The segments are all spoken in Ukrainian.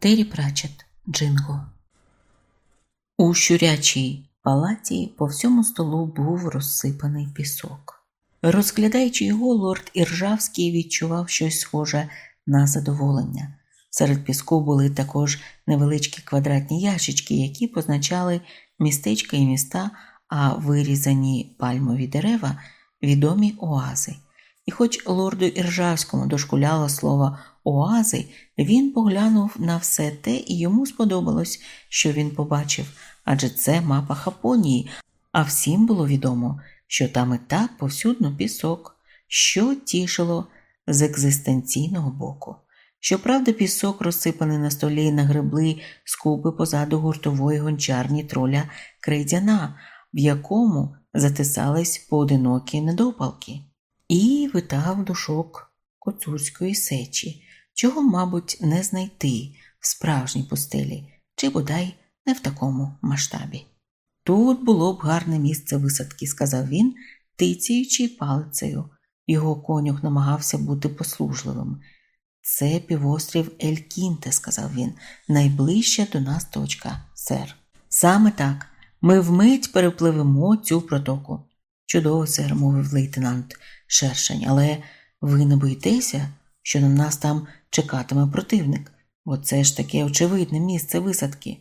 Террі Прачет, Джинго. У щурячій палаті по всьому столу був розсипаний пісок. Розглядаючи його, лорд Іржавський відчував щось схоже на задоволення. Серед піску були також невеличкі квадратні ящички, які позначали містечка і міста, а вирізані пальмові дерева відомі оази. І хоч лорду Іржавському дошкуляло слово оази, він поглянув на все те, і йому сподобалось, що він побачив, адже це мапа Хапонії, а всім було відомо, що там і так повсюдно пісок, що тішило з екзистенційного боку. Щоправда, пісок, розсипаний на столі на гребли скупи позаду гуртової гончарні троля крейдяна, в якому затисались поодинокі недопалки, і витав душок коцурської сечі, чого, мабуть, не знайти в справжній пустелі, чи бодай не в такому масштабі. Тут було б гарне місце висадки, сказав він, тицяючи палицею. Його конюх намагався бути послужливим. Це півострів Елькінте, сказав він, найближча до нас точка, сер. Саме так, ми вмить перепливемо цю протоку. Чудово, сер, мовив лейтенант Шершень, але ви не боїтеся, що на нас там чекатиме противник, бо це ж таке очевидне місце висадки.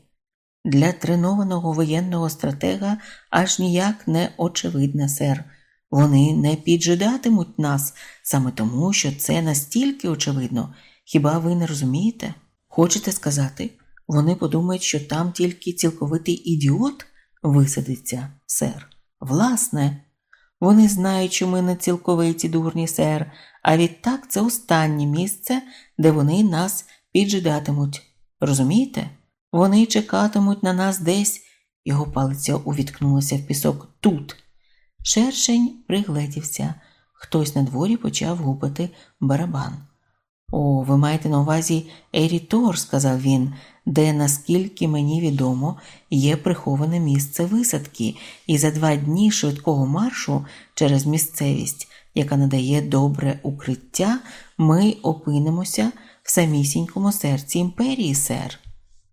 Для тренованого воєнного стратега аж ніяк не очевидне, сер. Вони не піджидатимуть нас саме тому, що це настільки очевидно. Хіба ви не розумієте? Хочете сказати, вони подумають, що там тільки цілковитий ідіот висадиться, сер. Власне, вони знають, що ми не цілковиті дурні, сер, а відтак це останнє місце, де вони нас піджидатимуть. Розумієте? Вони чекатимуть на нас десь, його палиця увіткнулася в пісок тут. Шершень пригледівся. Хтось на дворі почав гупати барабан. О, ви маєте на увазі Ерітор, сказав він, де, наскільки мені відомо, є приховане місце висадки, і за два дні швидкого маршу через місцевість, яка надає добре укриття, ми опинимося в самісінькому серці імперії, сер.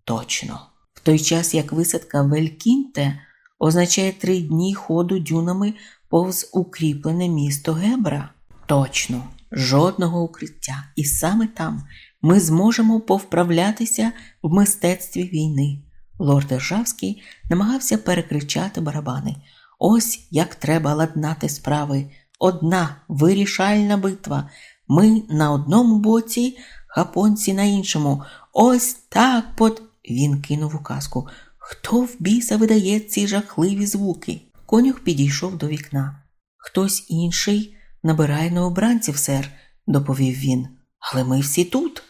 Точно. В той час як висадка в Елькінте означає три дні ходу дюнами повз укріплене місто Гебра. Точно, жодного укриття. І саме там ми зможемо повправлятися в мистецтві війни. Лорд Державський намагався перекричати барабани. Ось як треба ладнати справи. Одна вирішальна битва. Ми на одному боці, хапонці на іншому. Ось так под. Він кинув указку. Хто в біса видає ці жахливі звуки? Конюх підійшов до вікна. Хтось інший набирає на обранців, сер, доповів він. Але ми всі тут.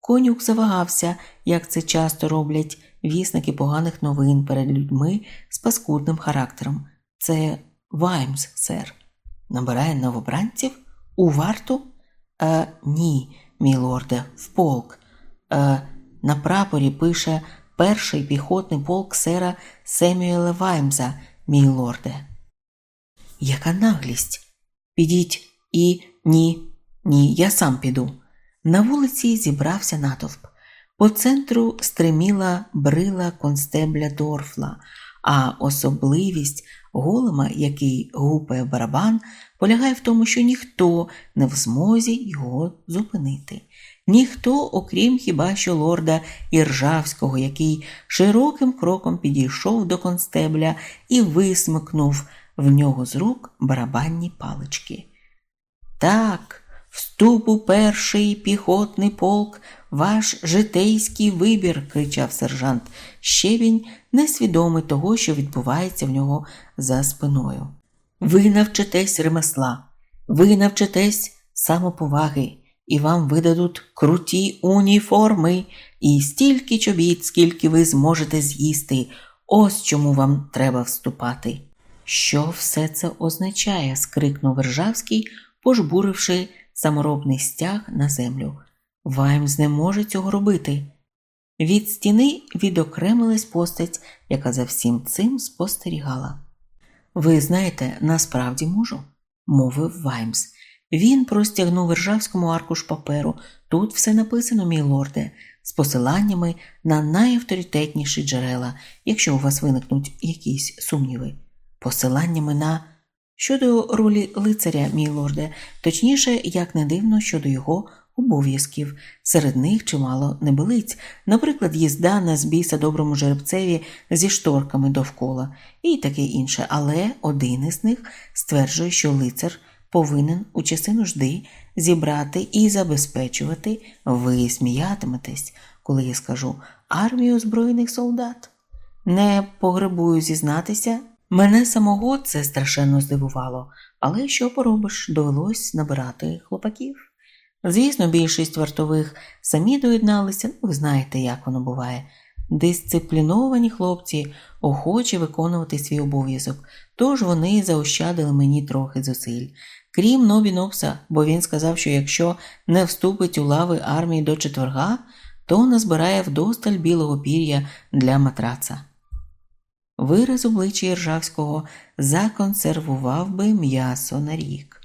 Конюх завагався, як це часто роблять вісники поганих новин перед людьми з паскудним характером. Це Ваймс, сер. Набирає новобранців? У варту? Е, ні, мій лорде, в полк. Е, на прапорі пише перший піхотний полк сера Семюела Ваймза, мій лорде. Яка наглість? Підіть і ні, ні, я сам піду. На вулиці зібрався натовп. По центру стриміла брила констебля Дорфла, а особливість голема, який гупає барабан, полягає в тому, що ніхто не в змозі його зупинити. Ніхто, окрім хіба що лорда Іржавського, який широким кроком підійшов до констебля і висмикнув в нього з рук барабанні палички. Так, вступ у перший піхотний полк, ваш житейський вибір, кричав сержант. Ще він несвідомий того, що відбувається в нього за спиною. Ви навчитесь ремесла, ви навчитесь самоповаги, і вам видадуть круті уніформи і стільки чобіт, скільки ви зможете з'їсти. Ось чому вам треба вступати. Що все це означає? скрикнув Ржавський, пожбуривши саморобний стяг на землю. Ваймс не може цього робити. Від стіни відокремилась постать, яка за всім цим спостерігала. Ви знаєте, насправді можу, мовив Ваймс. Він простягнув Ржавському аркуш паперу. Тут все написано, мій лорде. з посиланнями на найавторитетніші джерела, якщо у вас виникнуть якісь сумніви, посиланнями на щодо ролі лицаря, мій лорде, точніше, як не дивно, щодо його обов'язків, серед них чимало небилиць, наприклад, їзда на збіса доброму жеребцеві зі шторками довкола і таке інше, але один із них стверджує, що лицар повинен у часи нужди зібрати і забезпечувати, ви сміятиметесь, коли я скажу армію озброєних солдат. Не погребую зізнатися. Мене самого це страшенно здивувало, але що поробиш, довелось набирати хлопаків. Звісно, більшість вартових самі доєдналися, ну ви знаєте, як воно буває. Дисципліновані хлопці охочі виконувати свій обов'язок, тож вони заощадили мені трохи зусиль. Крім Нобі Нокса, бо він сказав, що якщо не вступить у лави армії до четверга, то назбирає вдосталь білого пір'я для матраца. Вираз обличчя Іржавського законсервував би м'ясо на рік.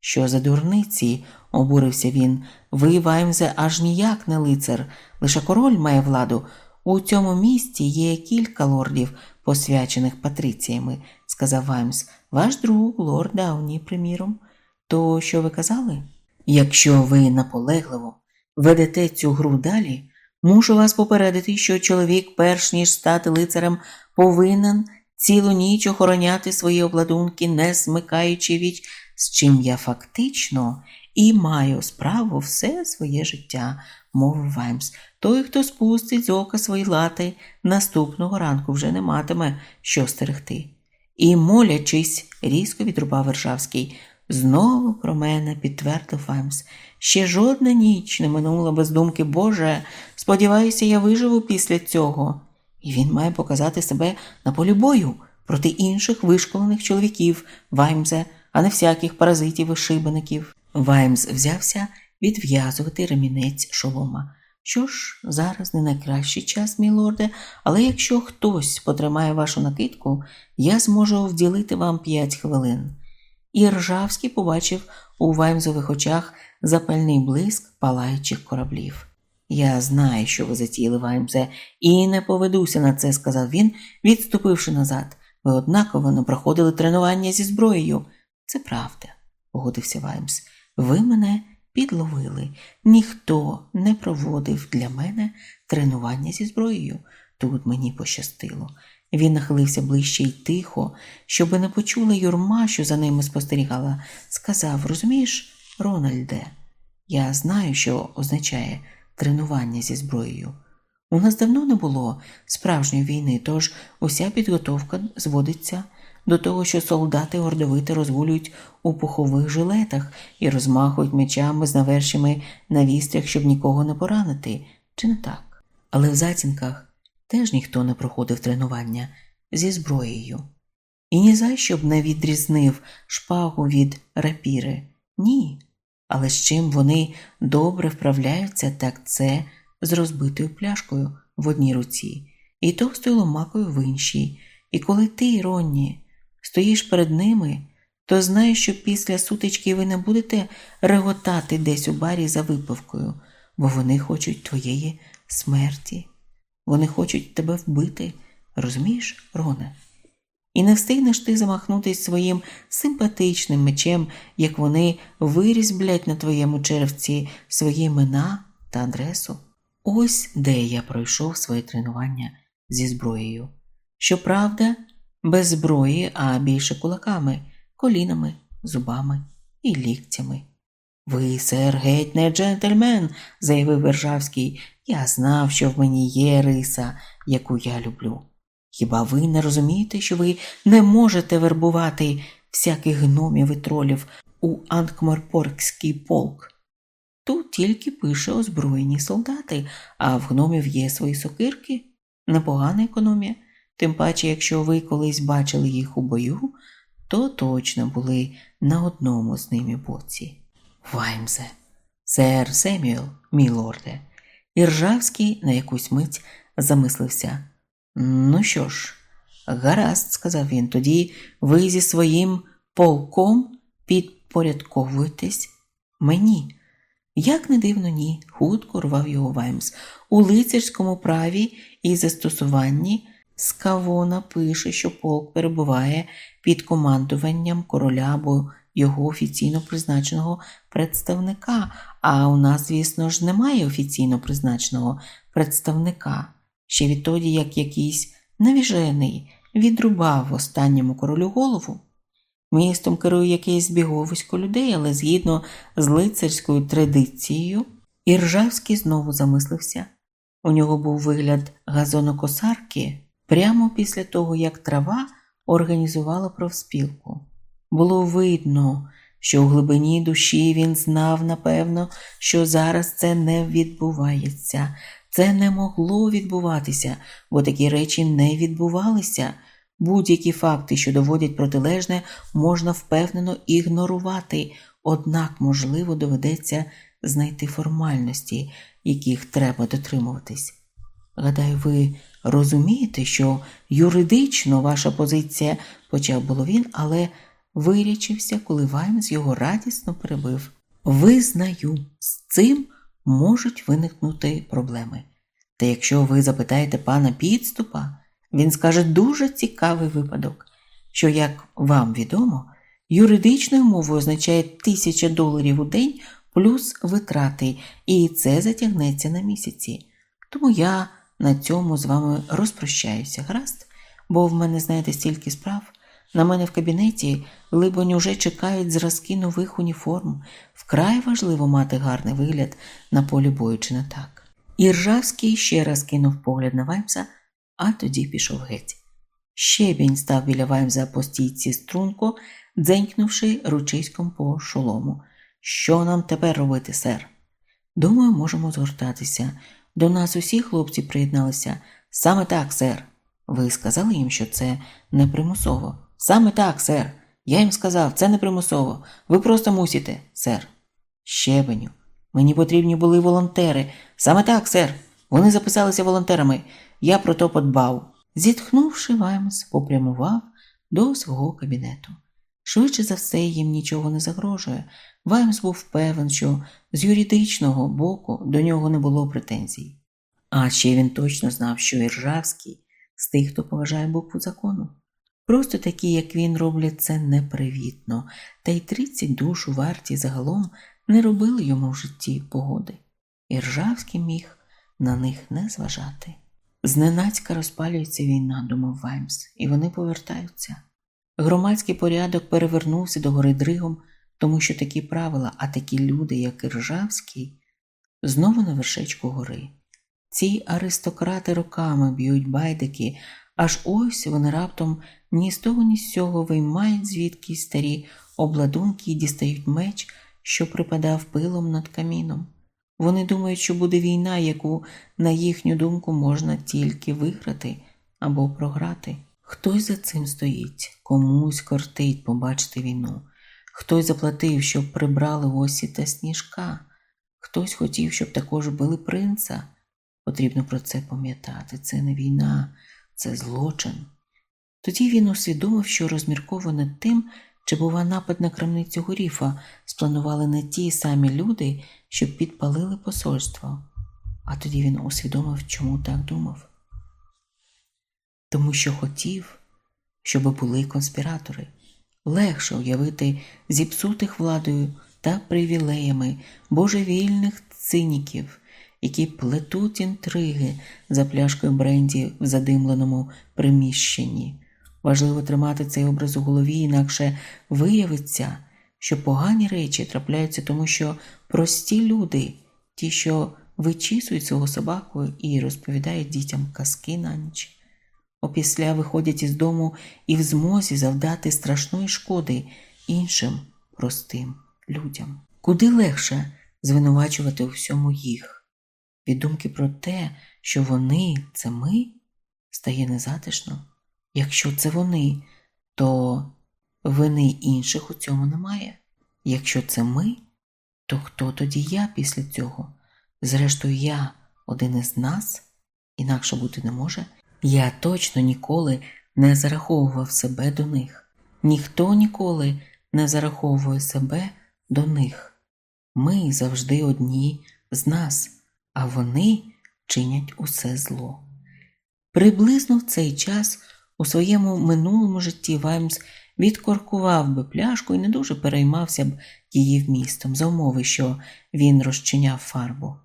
Що за дурниці, обурився він, ви, Ваймзе, аж ніяк не лицар, лише король має владу. У цьому місті є кілька лордів, посвячених патриціями, сказав Ваймс. Ваш друг, лорд Дауні, приміром. То що ви казали? Якщо ви наполегливо ведете цю гру далі, мушу вас попередити, що чоловік, перш ніж стати лицарем, повинен цілу ніч охороняти свої обладунки, не змикаючи віч, з чим я фактично і маю справу все своє життя, мовив Ваймс. Той, хто спустить з ока свої лати, наступного ранку вже не матиме що стерегти. І, молячись, різко відрубав Вершавський. Знову про мене підтвердив Ваймс. Ще жодна ніч не минула без думки Боже, сподіваюся, я виживу після цього. І він має показати себе на полі бою проти інших вишколених чоловіків, Ваймзе, а не всяких паразитів і шибеників. Ваймс взявся відв'язувати ремінець шолома. Що ж, зараз не найкращий час, мій лорде, але якщо хтось потримає вашу накидку, я зможу вділити вам п'ять хвилин. І Ржавський побачив у Ваймзових очах запальний блиск палаючих кораблів. Я знаю, що ви затіяли, Ваймзе, і не поведуся на це, сказав він, відступивши назад. Ви однаково не проходили тренування зі зброєю. Це правда, погодився Ваймс. Ви мене підловили. Ніхто не проводив для мене тренування зі зброєю. Тут мені пощастило. Він нахилився ближче й тихо, щоби не почула юрма, що за ними спостерігала, сказав Розумієш, Рональде, я знаю, що означає тренування зі зброєю. У нас давно не було справжньої війни, тож уся підготовка зводиться до того, що солдати ордовити розгулюють у пухових жилетах і розмахують мечами з навершими на вістрях, щоб нікого не поранити, чи не так? Але в затінках теж ніхто не проходив тренування зі зброєю. І ні за що б не відрізнив шпагу від рапіри. Ні. Але з чим вони добре вправляються, так це з розбитою пляшкою в одній руці і товстою ломакою в іншій. І коли ти, Ронні, стоїш перед ними, то знаєш, що після сутички ви не будете реготати десь у барі за випивкою, бо вони хочуть твоєї смерті. Вони хочуть тебе вбити, розумієш, Роне? І не встигнеш ти замахнутись своїм симпатичним мечем, як вони вирізблять на твоєму черевці свої імена та адресу. Ось де я пройшов своє тренування зі зброєю. Щоправда, без зброї, а більше кулаками, колінами, зубами і ліктями. Ви, сер, геть не джентльмен, заявив Вержавський. Я знав, що в мені є риса, яку я люблю. Хіба ви не розумієте, що ви не можете вербувати всяких гномів і тролів у Анкмарпоркський полк? Тут тільки пише озброєні солдати, а в гномів є свої сокирки, непогана економія. Тим паче, якщо ви колись бачили їх у бою, то точно були на одному з ними боці. Ваймзе, сер Семюел, мій лорде. Іржавський на якусь мить замислився. Ну що ж, гаразд, сказав він, тоді ви зі своїм полком підпорядковуєтесь мені. Як не дивно, ні, хутко рвав його Ваймс. У лицарському праві і застосуванні Скавона пише, що полк перебуває під командуванням короля або його офіційно призначеного представника. А у нас, звісно ж, немає офіційно призначеного представника. Ще відтоді, як якийсь навіжений відрубав останньому королю голову. Містом керує якесь збіговисько людей, але згідно з лицарською традицією, Іржавський знову замислився. У нього був вигляд газонокосарки прямо після того, як трава організувала профспілку. Було видно, що у глибині душі він знав, напевно, що зараз це не відбувається, це не могло відбуватися, бо такі речі не відбувалися. Будь-які факти, що доводять протилежне, можна впевнено ігнорувати, однак, можливо, доведеться знайти формальності, яких треба дотримуватись. Гадаю, ви розумієте, що юридично ваша позиція, почав було він, але вирячився, коли Ваймс його радісно перебив. Визнаю, з цим можуть виникнути проблеми. Та якщо ви запитаєте пана підступа, він скаже дуже цікавий випадок, що, як вам відомо, юридичною мовою означає тисяча доларів у день плюс витрати, і це затягнеться на місяці. Тому я на цьому з вами розпрощаюся, гаразд, бо в мене, знаєте, стільки справ. На мене в кабінеті, либонь, уже чекають зразки нових уніформ. Вкрай важливо мати гарний вигляд на полі бою, чи не так. Іржавський ще раз кинув погляд на Ваймса, а тоді пішов геть. Щебінь став біля Ваймса по стійці струнко, дзенькнувши ручиськом по шолому. Що нам тепер робити, сер? Думаю, можемо згортатися. До нас усі хлопці приєдналися. Саме так, сер. Ви сказали їм, що це не примусово. Саме так, сер. Я їм сказав, це не примусово. Ви просто мусите, сер. Щебеню. Мені потрібні були волонтери. Саме так, сер. Вони записалися волонтерами. Я про то подбав. Зітхнувши, Ваймс попрямував до свого кабінету. Швидше за все, їм нічого не загрожує. Ваймс був певен, що з юридичного боку до нього не було претензій. А ще він точно знав, що Іржавський з тих, хто поважає букву закону. Просто такі, як він, роблять це непривітно, та й тридцять душ у варті загалом не робили йому в житті погоди. Іржавський міг на них не зважати. Зненацька розпалюється війна, думав Ваймс, і вони повертаються. Громадський порядок перевернувся до гори Дригом, тому що такі правила, а такі люди, як Іржавський, знову на вершечку гори. Ці аристократи роками б'ють байдики, аж ось вони раптом ні з того, ні з цього виймають звідки старі обладунки і дістають меч, що припадав пилом над каміном. Вони думають, що буде війна, яку, на їхню думку, можна тільки виграти або програти. Хтось за цим стоїть, комусь кортить побачити війну, хтось заплатив, щоб прибрали осі та сніжка, хтось хотів, щоб також били принца. Потрібно про це пам'ятати. Це не війна, це злочин. Тоді він усвідомив, що розмірково над тим, чи, бува, напад на крамницю горіфа спланували не ті самі люди, що підпалили посольство. А тоді він усвідомив, чому так думав. Тому що хотів, щоб були конспіратори. Легше уявити зіпсутих владою та привілеями божевільних циніків, які плетуть інтриги за пляшкою бренді в задимленому приміщенні. Важливо тримати цей образ у голові, інакше виявиться, що погані речі трапляються, тому що прості люди, ті, що вичісують свого собаку і розповідають дітям казки на ніч, опісля виходять із дому і в змозі завдати страшної шкоди іншим простим людям. Куди легше звинувачувати у всьому їх? Від думки про те, що вони це ми, стає незатишно. Якщо це вони, то вини інших у цьому немає. Якщо це ми, то хто тоді я після цього? Зрештою, я один із нас, інакше бути не може. Я точно ніколи не зараховував себе до них. Ніхто ніколи не зараховує себе до них. Ми завжди одні з нас, а вони чинять усе зло. Приблизно в цей час у своєму минулому житті Ваймс відкоркував би пляшку і не дуже переймався б її вмістом, за умови, що він розчиняв фарбу.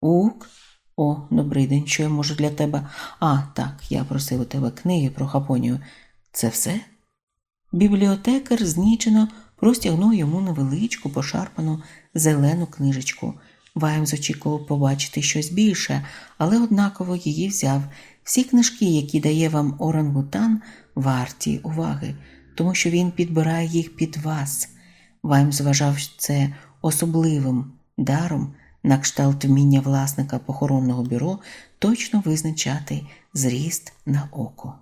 Ук, о, добрий день, що я можу для тебе. А, так, я просив у тебе книги про Хапонію. Це все? Бібліотекар знічено простягнув йому невеличку, пошарпану зелену книжечку. Ваймс очікував побачити щось більше, але однаково її взяв. Всі книжки, які дає вам орангутан, варті уваги, тому що він підбирає їх під вас. Ваймс вважав це особливим даром на кшталт вміння власника похоронного бюро точно визначати зріст на око.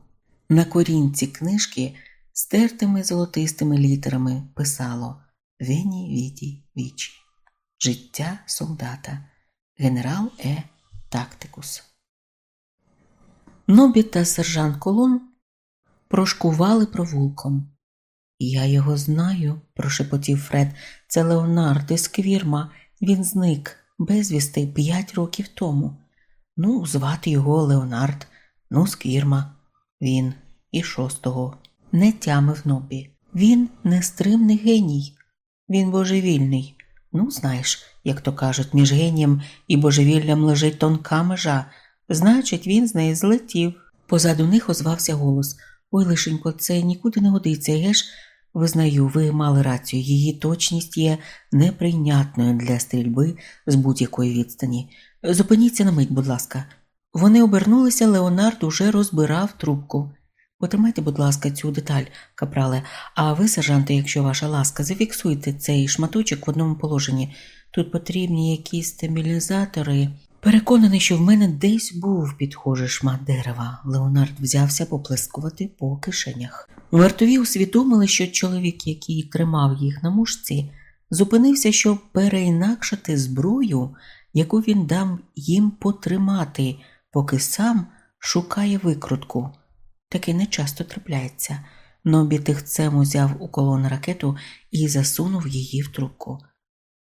На корінці книжки стертими золотистими літерами писало Вені Віді Вічі. Життя солдата, генерал Е. Тактикус. Нобі та сержант Колон прошкували провулком. Я його знаю, прошепотів Фред. Це Леонард із Квірма. Він зник безвісти п'ять років тому. Ну, звати його Леонард, ну, Сквірма. Він і шостого. Не тямив Нобі. Він нестримний геній, він божевільний. Ну, знаєш, як то кажуть, між генієм і божевіллям лежить тонка межа. Значить, він з неї злетів. Позаду них озвався голос Ой, лишенько, це нікуди не годиться, геш? Визнаю, ви мали рацію, її точність є неприйнятною для стрільби з будь-якої відстані. Зупиніться на мить, будь ласка. Вони обернулися, Леонард уже розбирав трубку. Потримайте, будь ласка, цю деталь, капрале, а ви, сержанте, якщо ваша ласка, зафіксуйте цей шматочок в одному положенні. Тут потрібні якісь стабілізатори. Переконаний, що в мене десь був підхожий шмат дерева. Леонард взявся поплескувати по кишенях. Вартові усвідомили, що чоловік, який тримав їх на мушці, зупинився, щоб переінакшити зброю, яку він дав їм потримати, поки сам шукає викрутку. Таке не часто трапляється. Нобі тихцем узяв у колон ракету і засунув її в трубку.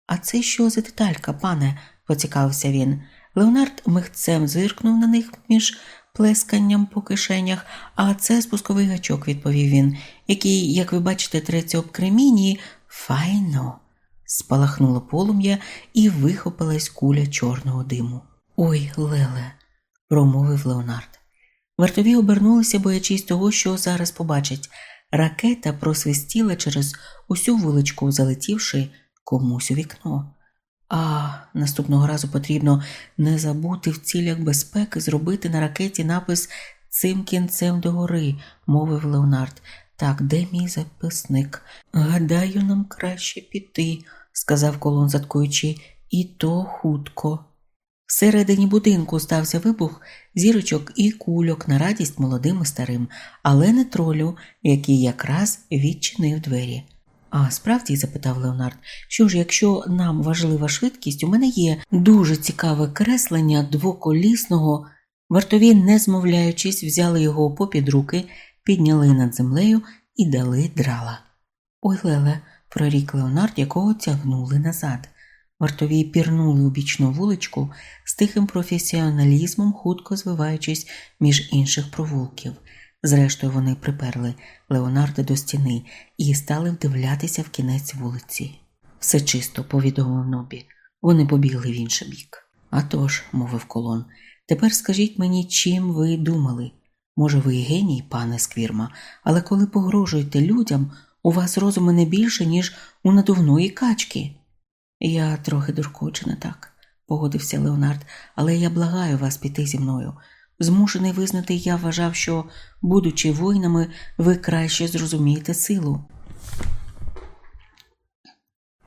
А це що за деталька, пане? поцікавився він. Леонард михцем зиркнув на них між плесканням по кишенях, а це спусковий гачок, відповів він, який, як ви бачите, треться об кремінні, файно. Спалахнуло полум'я і вихопилась куля чорного диму. Ой, Леле, промовив Леонард. Вартові обернулися, боячись того, що зараз побачать. Ракета просвистіла через усю вуличку, залетівши комусь у вікно. А наступного разу потрібно не забути в цілях безпеки зробити на ракеті напис цим кінцем догори, мовив Леонард. Так, де мій записник? Гадаю, нам краще піти, сказав колон, заткуючи, і то хутко. Всередині будинку стався вибух зірочок і кульок на радість молодим і старим, але не тролю, який якраз відчинив двері. А справді, запитав Леонард, що ж, якщо нам важлива швидкість, у мене є дуже цікаве креслення двоколісного. Вартові, не змовляючись, взяли його попід руки, підняли над землею і дали драла. Ой, Леле, прорік Леонард, якого тягнули назад. Вартові пірнули у бічну вуличку з тихим професіоналізмом, хутко звиваючись між інших провулків. Зрештою, вони приперли Леонарда до стіни і стали вдивлятися в кінець вулиці. Все чисто, повідомив Нобі. Вони побігли в інший бік. «А тож», – мовив колон, тепер скажіть мені, чим ви думали? Може, ви геній, пане Сквірма, але коли погрожуєте людям, у вас розуму не більше, ніж у надувної качки. Я трохи дуркочена так, погодився Леонард, але я благаю вас піти зі мною. Змушений визнати, я вважав, що, будучи воїнами, ви краще зрозумієте силу.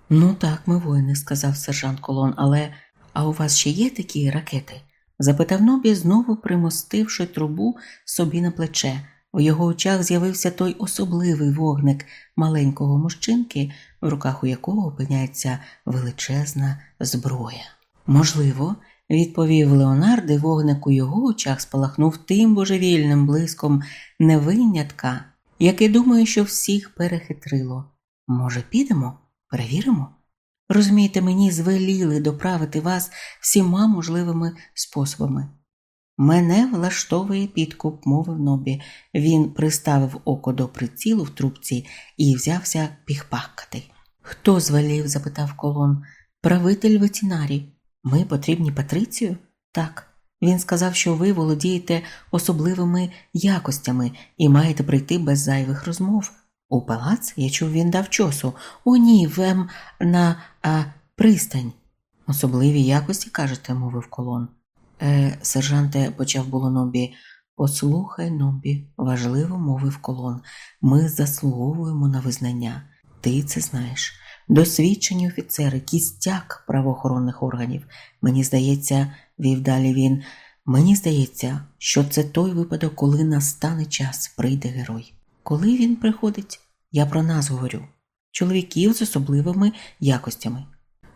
Ну так, ми воїни, сказав сержант Колон, але а у вас ще є такі ракети? запитав Нобі, знову примостивши трубу собі на плече. В його очах з'явився той особливий вогник маленького мужчинки, в руках у якого опиняється величезна зброя. Можливо, відповів Леонард, і вогник у його очах спалахнув тим божевільним блиском невинятка, яке думає, що всіх перехитрило. Може, підемо, перевіримо? Розумієте, мені звеліли доправити вас всіма можливими способами. Мене влаштовує підкуп, мовив Нобі. Він приставив око до прицілу в трубці і взявся піхпахкати. Хто звелів? запитав колон. Правитель ветінарі. Ми потрібні Патрицію? Так. Він сказав, що ви володієте особливими якостями і маєте прийти без зайвих розмов. У палац я чув, він дав чосу. О, ні, вем на а, пристань. Особливі якості, кажете, мовив колон. Е, Сержанте, почав було Нобі. Послухай, Нобі, важливо мовив колон. Ми заслуговуємо на визнання. Ти це знаєш. Досвідчені офіцери, кістяк правоохоронних органів. Мені здається, вів далі він. Мені здається, що це той випадок, коли настане час, прийде герой. Коли він приходить, я про нас говорю чоловіків з особливими якостями.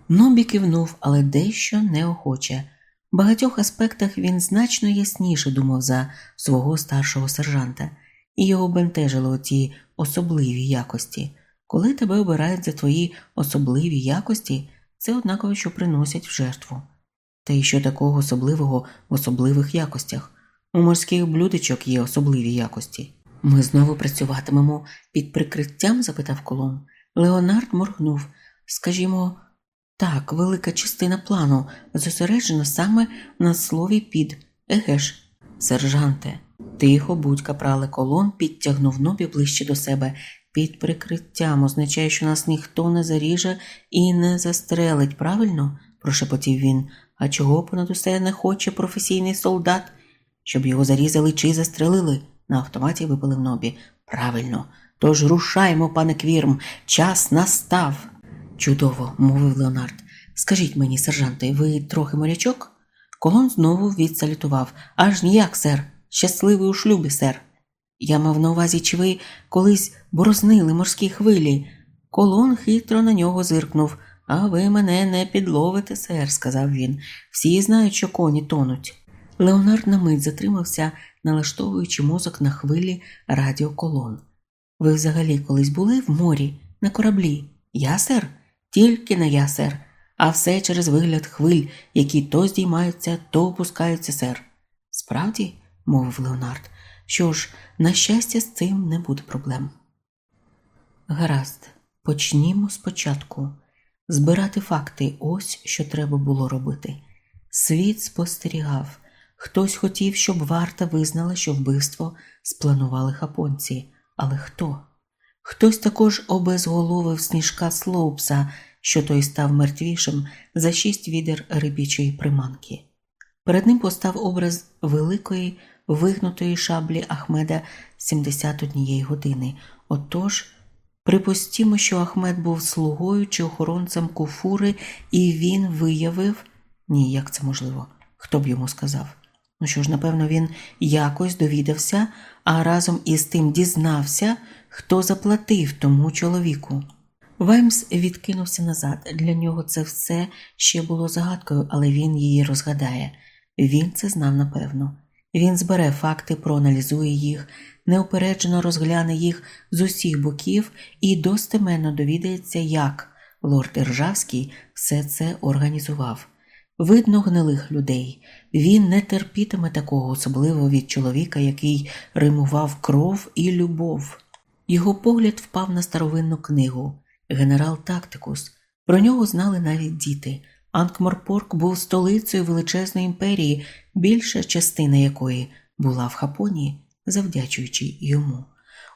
Нобі кивнув, але дещо неохоче. В багатьох аспектах він значно ясніше думав за свого старшого сержанта, і його бентежило оці особливі якості. Коли тебе обирають за твої особливі якості, це однаково, що приносять в жертву. Та й що такого особливого в особливих якостях? У морських блюдечок є особливі якості. Ми знову працюватимемо під прикриттям? запитав колон. Леонард моргнув. Скажімо, так, велика частина плану зосереджена саме на слові під Егеш. Сержанте, тихо, будь капрале колон, підтягнув нобі ближче до себе. Під прикриттям означає, що нас ніхто не заріже і не застрелить, правильно? прошепотів він. А чого понад усе не хоче професійний солдат? Щоб його зарізали чи застрелили? На автоматі випалив нобі. Правильно. Тож рушаймо, пане Квірм, час настав. Чудово, мовив Леонард. Скажіть мені, сержанте, ви трохи морячок? Колон знову відсалютував. Аж ніяк, сер. Щасливий у шлюбі, сер. Я мав на увазі, чи ви колись борознили морські хвилі. Колон хитро на нього зиркнув. А ви мене не підловите, сер, сказав він. Всі знають, що коні тонуть. Леонард на мить затримався, налаштовуючи мозок на хвилі радіоколон. Ви взагалі колись були в морі, на кораблі? Я, сер? Тільки не я, сер, а все через вигляд хвиль, які то здіймаються, то опускаються, сер. Справді, мовив Леонард, що ж, на щастя, з цим не буде проблем. Гаразд, почнімо спочатку. Збирати факти ось що треба було робити. Світ спостерігав. Хтось хотів, щоб варта визнала, що вбивство спланували хапонці. Але хто? Хтось також обезголовив сніжка Слоупса, що той став мертвішим за шість відер рибічої приманки. Перед ним постав образ великої вигнутої шаблі Ахмеда 71 години. Отож, припустімо, що Ахмед був слугою чи охоронцем куфури, і він виявив ні, як це можливо, хто б йому сказав. Ну що ж, напевно, він якось довідався, а разом із тим дізнався, хто заплатив тому чоловіку. Ваймс відкинувся назад. Для нього це все ще було загадкою, але він її розгадає. Він це знав напевно. Він збере факти, проаналізує їх, неупереджено розгляне їх з усіх боків і достеменно довідається, як лорд Іржавський все це організував. Видно гнилих людей. Він не терпітиме такого, особливо від чоловіка, який римував кров і любов. Його погляд впав на старовинну книгу Генерал Тактикус. Про нього знали навіть діти. Анкморпорк був столицею величезної імперії, більша частина якої була в Хапонії, завдячуючи йому.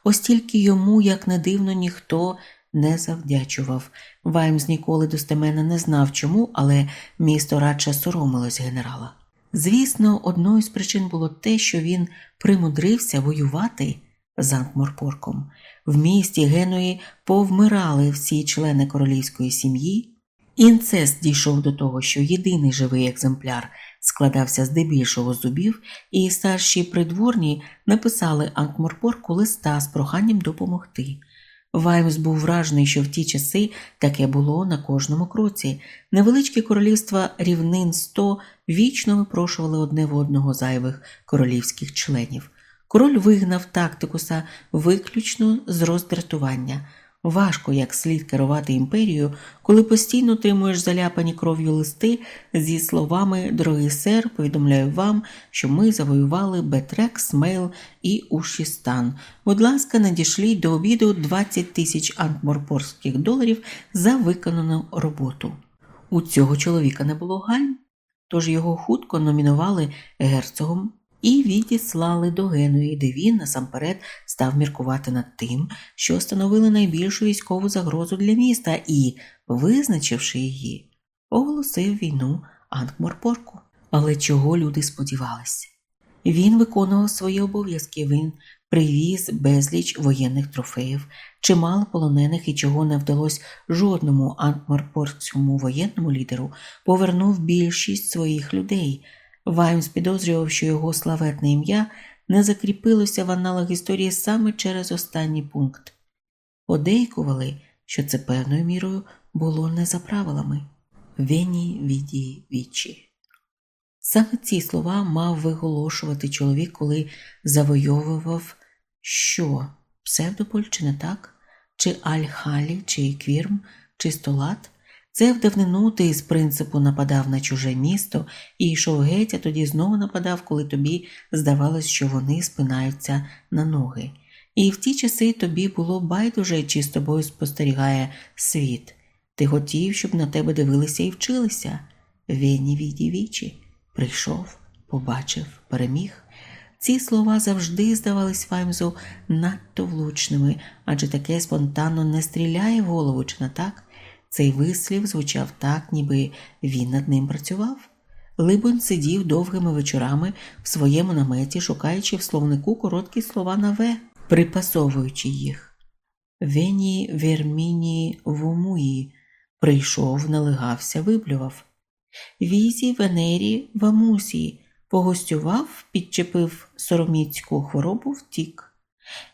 Ось тільки йому, як не дивно, ніхто не завдячував. Ваймс ніколи достеменно не знав чому, але місто радше соромилось генерала. Звісно, одною з причин було те, що він примудрився воювати з Анкморпорком. В місті Геної повмирали всі члени королівської сім'ї. Інцест дійшов до того, що єдиний живий екземпляр складався здебільшого зубів, і старші придворні написали Анкморпорку листа з проханням допомогти. Ваймс був вражений, що в ті часи таке було на кожному кроці. Невеличкі королівства рівнин сто вічно випрошували одне в одного зайвих королівських членів. Король вигнав тактикуса виключно з роздратування. Важко як слід керувати імперією, коли постійно отримуєш заляпані кров'ю листи зі словами Дорогий сер, повідомляю вам, що ми завоювали Бетрекс, Мейл і Ушістан. Будь ласка, надішліть до обіду 20 тисяч антморпорських доларів за виконану роботу. У цього чоловіка не було гальм, тож його хутко номінували герцогом і відіслали до Генуї, де він насамперед став міркувати над тим, що становили найбільшу військову загрозу для міста, і, визначивши її, оголосив війну Анкморпорку. Але чого люди сподівалися? Він виконував свої обов'язки. Він привіз безліч воєнних трофеїв, чимало полонених і чого не вдалося жодному антморпорському воєнному лідеру, повернув більшість своїх людей. Ваймс підозрював, що його славетне ім'я не закріпилося в аналах історії саме через останній пункт. Подейкували, що це певною мірою було не за правилами Вені віді вічі. Саме ці слова мав виголошувати чоловік, коли завойовував що псевдополь, чи не так, чи Аль-Халі, чи Квірм, чи Столат. Це в давнину ти з принципу нападав на чуже місто і йшов геть, а тоді знову нападав, коли тобі здавалось, що вони спинаються на ноги. І в ті часи тобі було байдуже, чи з тобою спостерігає світ. Ти хотів, щоб на тебе дивилися і вчилися. Вені віді вічі. Прийшов, побачив, переміг. Ці слова завжди здавались Файмзу надто влучними, адже таке спонтанно не стріляє в голову, чи не так? Цей вислів звучав так, ніби він над ним працював. Либонь сидів довгими вечорами в своєму наметі, шукаючи в словнику короткі слова на В, припасовуючи їх. Вені Верміні Вомуї прийшов, налигався, виблював. Візі Венері Вамусі погостював, підчепив сороміцьку хворобу, втік.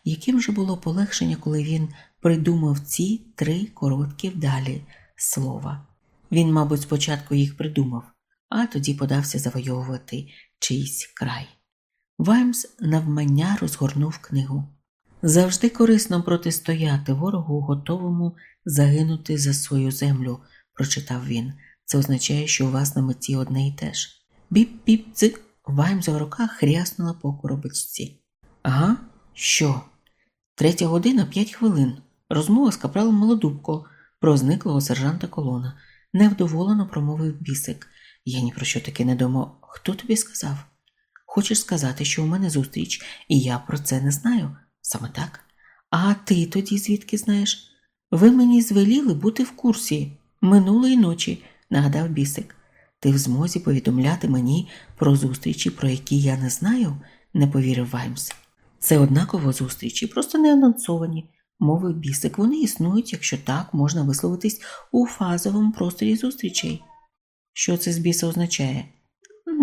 Яким же було полегшення, коли він придумав ці три короткі вдалі слова? Він, мабуть, спочатку їх придумав, а тоді подався завойовувати чийсь край. Ваймс навмання розгорнув книгу. Завжди корисно протистояти ворогу, готовому загинути за свою землю, прочитав він. Це означає, що у вас на меті одне і те ж. Біп-біп, цик, Ваймс в руках хряснула по коробочці. Ага, що? Третя година п'ять хвилин. Розмова з капралом Молодубко про зниклого сержанта колона. Невдоволено промовив бісик. Я ні про що таки не думав. Хто тобі сказав? Хочеш сказати, що у мене зустріч, і я про це не знаю? Саме так? А ти тоді звідки знаєш? Ви мені звеліли бути в курсі минулої ночі, нагадав бісик. Ти в змозі повідомляти мені про зустрічі, про які я не знаю, не повірив Ваймс. Це однаково зустрічі, просто не анонсовані, мовив бісик. Вони існують, якщо так можна висловитись у фазовому просторі зустрічей. Що це з біса означає?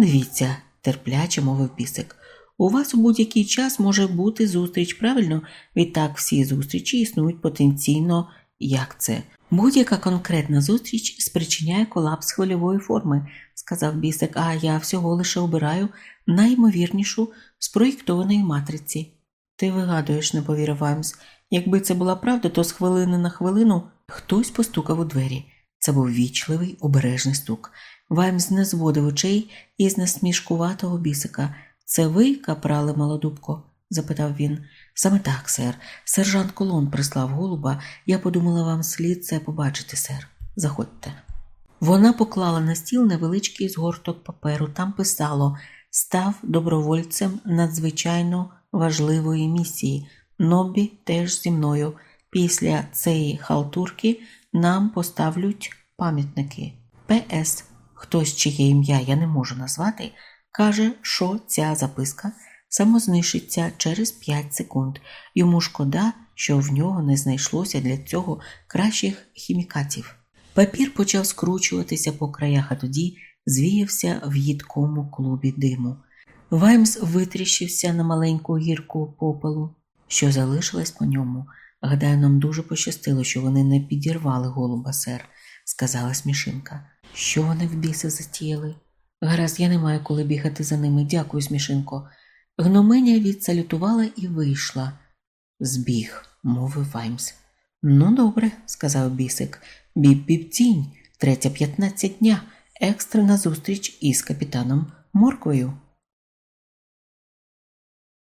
Дивіться, терпляче мовив бісик. У вас у будь-який час може бути зустріч, правильно? Відтак всі зустрічі існують потенційно, як це. Будь-яка конкретна зустріч спричиняє колапс хвильової форми, сказав бісик, а я всього лише обираю найімовірнішу з проєктованої матриці. Ти вигадуєш, не повірив Ваймс. Якби це була правда, то з хвилини на хвилину хтось постукав у двері. Це був вічливий, обережний стук. Ваймс не зводив очей із насмішкуватого бісика. Це ви, капрале Малодубко? запитав він. Саме так, сер. Сержант Колон прислав голуба. Я подумала вам слід це побачити, сер. Заходьте. Вона поклала на стіл невеличкий згорток паперу. Там писало став добровольцем надзвичайно важливої місії. Нобі теж зі мною. Після цієї халтурки нам поставлють пам'ятники. П.С. Хтось, чиє ім'я я не можу назвати, каже, що ця записка самознищиться через 5 секунд. Йому шкода, що в нього не знайшлося для цього кращих хімікатів. Папір почав скручуватися по краях, а тоді звіявся в їдкому клубі диму. Ваймс витріщився на маленьку гірку попелу, що залишилась по ньому. Гадаю, нам дуже пощастило, що вони не підірвали голуба, сер, сказала смішинка. Що вони в біса затіяли? Гаразд, я не маю коли бігати за ними. Дякую, смішинко. Гноминя відсалютувала і вийшла. Збіг, мовив Ваймс. Ну, добре, сказав бісик. Біп-біп дінь, третя п'ятнадцять дня, екстрена зустріч із капітаном Морквою.